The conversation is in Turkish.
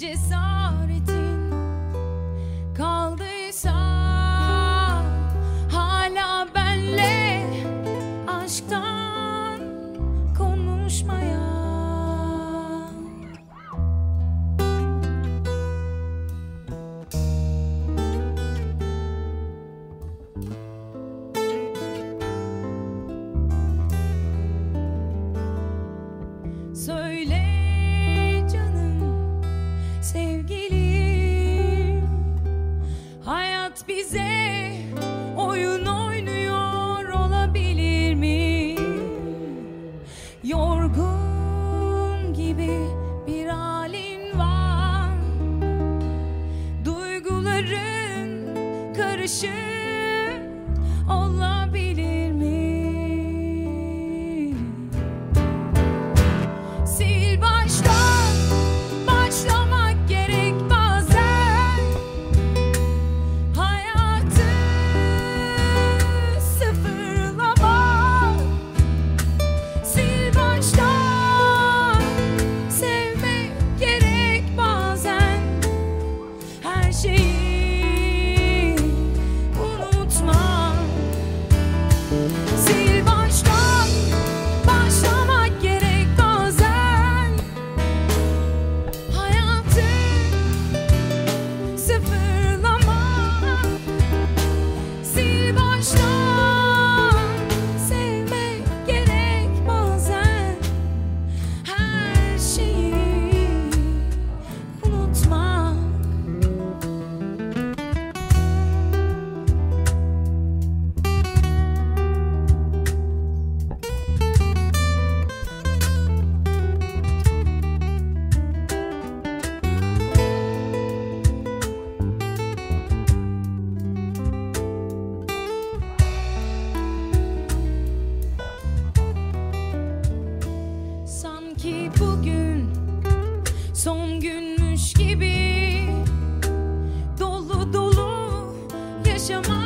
Just disarm. bize oyun oynuyor olabilir mi? Yorgun gibi bir halin var Duyguların karışık olan bugün son günmüş gibi dolu dolu yaşamak